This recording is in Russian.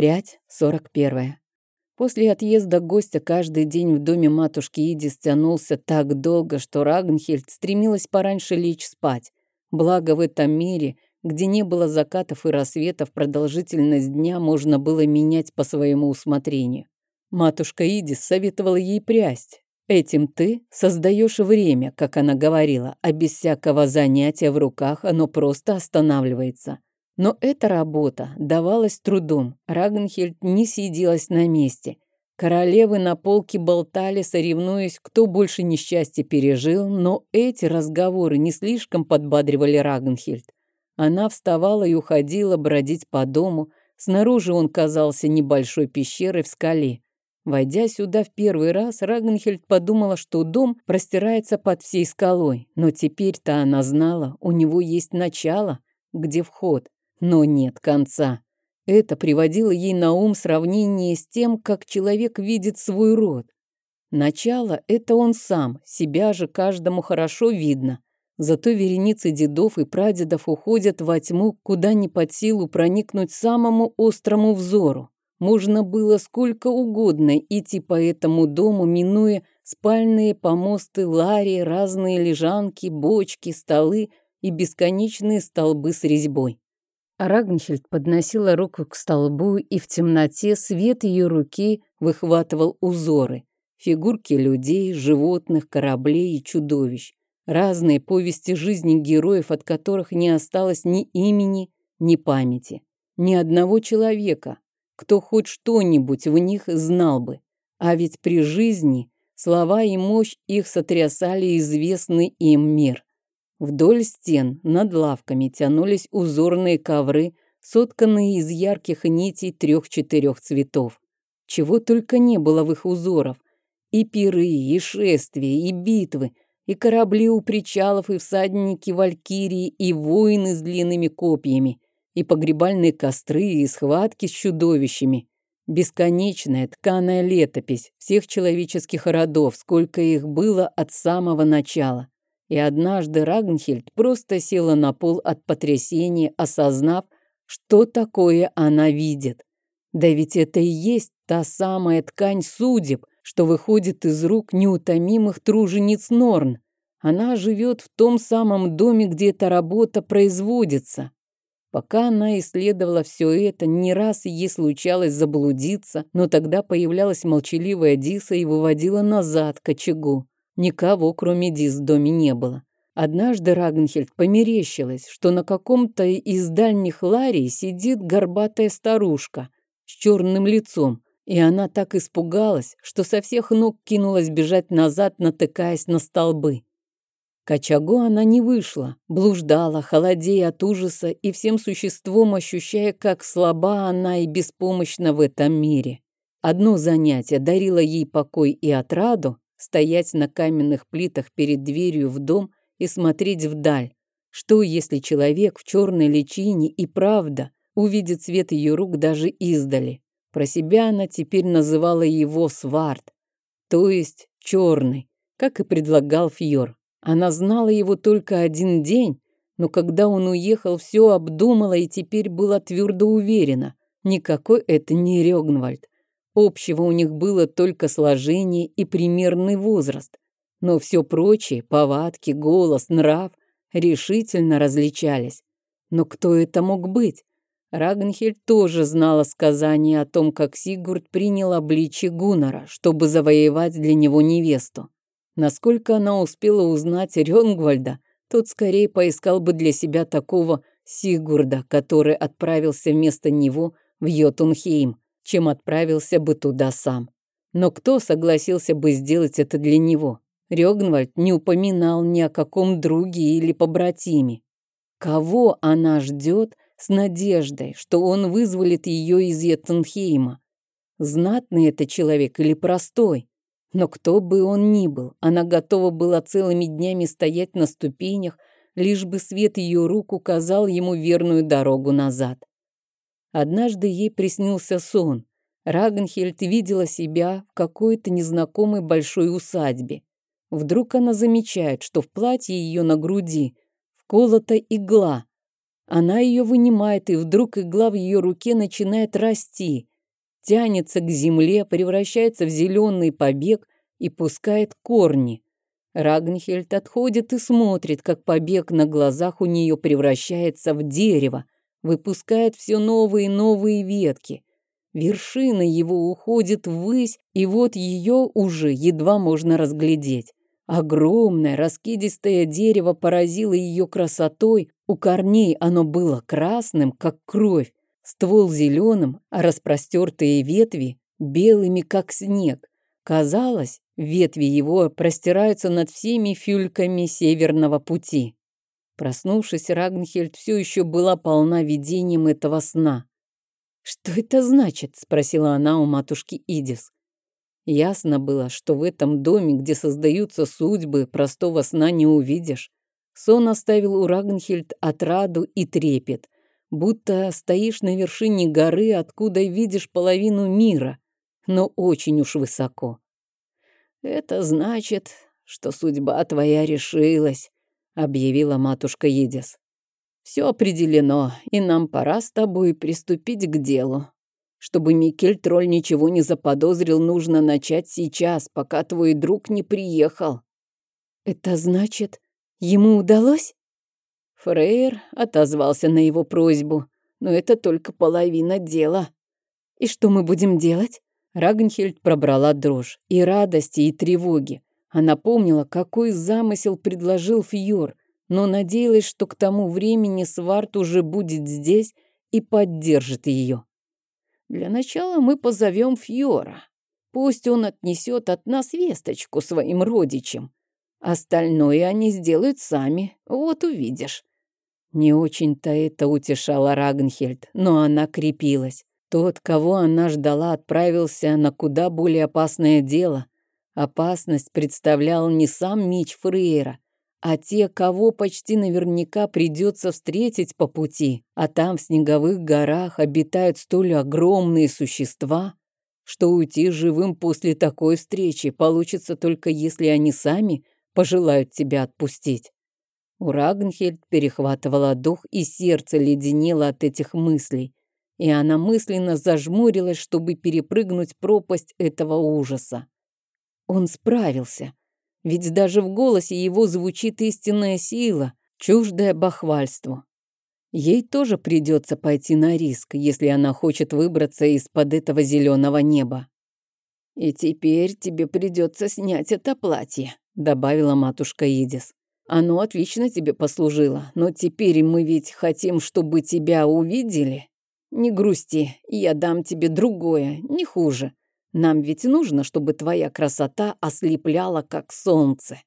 Прядь, 41. После отъезда гостя каждый день в доме матушки Иди стянулся так долго, что Рагнхельд стремилась пораньше лечь спать. Благо в этом мире, где не было закатов и рассветов, продолжительность дня можно было менять по своему усмотрению. Матушка Идис советовала ей прясть. Этим ты создаешь время, как она говорила, а без всякого занятия в руках оно просто останавливается. Но эта работа давалась трудом. Рагнхельд не сиделась на месте. Королевы на полке болтали, соревнуясь, кто больше несчастья пережил, но эти разговоры не слишком подбадривали Рагнхельд. Она вставала и уходила бродить по дому. Снаружи он казался небольшой пещерой в скале. Войдя сюда в первый раз, Рагнхельд подумала, что дом простирается под всей скалой. Но теперь-то она знала, у него есть начало, где вход но нет конца. Это приводило ей на ум сравнение с тем, как человек видит свой род. Начало — это он сам, себя же каждому хорошо видно. Зато вереницы дедов и прадедов уходят во тьму, куда не под силу проникнуть самому острому взору. Можно было сколько угодно идти по этому дому, минуя спальные помосты, лари, разные лежанки, бочки, столы и бесконечные столбы с резьбой. Рагнхельд подносила руку к столбу, и в темноте свет ее руки выхватывал узоры. Фигурки людей, животных, кораблей и чудовищ. Разные повести жизни героев, от которых не осталось ни имени, ни памяти. Ни одного человека, кто хоть что-нибудь в них знал бы. А ведь при жизни слова и мощь их сотрясали известный им мир. Вдоль стен над лавками тянулись узорные ковры, сотканные из ярких нитей трех-четырех цветов. Чего только не было в их узоров. И пиры, и шествия, и битвы, и корабли у причалов, и всадники валькирии, и воины с длинными копьями, и погребальные костры, и схватки с чудовищами. Бесконечная тканая летопись всех человеческих родов, сколько их было от самого начала. И однажды Рагнхельд просто села на пол от потрясения, осознав, что такое она видит. Да ведь это и есть та самая ткань судеб, что выходит из рук неутомимых тружениц Норн. Она живет в том самом доме, где эта работа производится. Пока она исследовала все это, не раз ей случалось заблудиться, но тогда появлялась молчаливая Диса и выводила назад к очагу. Никого, кроме Дис, в доме не было. Однажды Рагнхельд померещилась, что на каком-то из дальних ларий сидит горбатая старушка с черным лицом, и она так испугалась, что со всех ног кинулась бежать назад, натыкаясь на столбы. К очагу она не вышла, блуждала, холодея от ужаса и всем существом ощущая, как слаба она и беспомощна в этом мире. Одно занятие дарило ей покой и отраду, стоять на каменных плитах перед дверью в дом и смотреть вдаль. Что, если человек в черной личине и правда увидит свет ее рук даже издали? Про себя она теперь называла его Сварт, то есть черный, как и предлагал Фьор. Она знала его только один день, но когда он уехал, все обдумала и теперь была твердо уверена. Никакой это не Рёгнвальд. Общего у них было только сложение и примерный возраст. Но все прочее, повадки, голос, нрав, решительно различались. Но кто это мог быть? Рагнхель тоже знала сказание о том, как Сигурд принял обличие Гуннара, чтобы завоевать для него невесту. Насколько она успела узнать Рёнгвальда, тот скорее поискал бы для себя такого Сигурда, который отправился вместо него в Йотунхейм, чем отправился бы туда сам. Но кто согласился бы сделать это для него? Рёгнвальд не упоминал ни о каком друге или побратиме. Кого она ждет с надеждой, что он вызволит ее из Йеттенхейма? Знатный это человек или простой? Но кто бы он ни был, она готова была целыми днями стоять на ступенях, лишь бы свет ее рук указал ему верную дорогу назад. Однажды ей приснился сон. Рагнхельд видела себя в какой-то незнакомой большой усадьбе. Вдруг она замечает, что в платье ее на груди вколота игла. Она ее вынимает, и вдруг игла в ее руке начинает расти. Тянется к земле, превращается в зеленый побег и пускает корни. Рагнхельд отходит и смотрит, как побег на глазах у нее превращается в дерево, выпускает все новые и новые ветки. Вершина его уходит ввысь, и вот ее уже едва можно разглядеть. Огромное раскидистое дерево поразило ее красотой, у корней оно было красным, как кровь, ствол зеленым, а распростертые ветви белыми, как снег. Казалось, ветви его простираются над всеми фюльками северного пути. Проснувшись, Рагнхельд все еще была полна видением этого сна. «Что это значит?» – спросила она у матушки Идис. Ясно было, что в этом доме, где создаются судьбы, простого сна не увидишь. Сон оставил у Рагнхельд отраду и трепет, будто стоишь на вершине горы, откуда видишь половину мира, но очень уж высоко. «Это значит, что судьба твоя решилась», — объявила матушка Едис. «Все определено, и нам пора с тобой приступить к делу. Чтобы Микель Тролль ничего не заподозрил, нужно начать сейчас, пока твой друг не приехал. Это значит, ему удалось? Фрейер отозвался на его просьбу, но это только половина дела. И что мы будем делать? Рагнхельд пробрала дрожь и радости, и тревоги. Она помнила, какой замысел предложил Фьор, но надеялась, что к тому времени Сварт уже будет здесь и поддержит ее. Для начала мы позовем Фьора. Пусть он отнесет от нас весточку своим родичам. Остальное они сделают сами, вот увидишь». Не очень-то это утешало Рагнхельд, но она крепилась. Тот, кого она ждала, отправился на куда более опасное дело. Опасность представлял не сам меч Фрейра, а те, кого почти наверняка придется встретить по пути, а там в снеговых горах обитают столь огромные существа, что уйти живым после такой встречи получится только если они сами пожелают тебя отпустить. У Рагнхельд перехватывала дух, и сердце леденело от этих мыслей, и она мысленно зажмурилась, чтобы перепрыгнуть пропасть этого ужаса. Он справился. Ведь даже в голосе его звучит истинная сила, чуждая бахвальству. Ей тоже придется пойти на риск, если она хочет выбраться из-под этого зеленого неба. «И теперь тебе придется снять это платье», — добавила матушка Идис. «Оно отлично тебе послужило, но теперь мы ведь хотим, чтобы тебя увидели. Не грусти, я дам тебе другое, не хуже. Нам ведь нужно, чтобы твоя красота ослепляла, как солнце.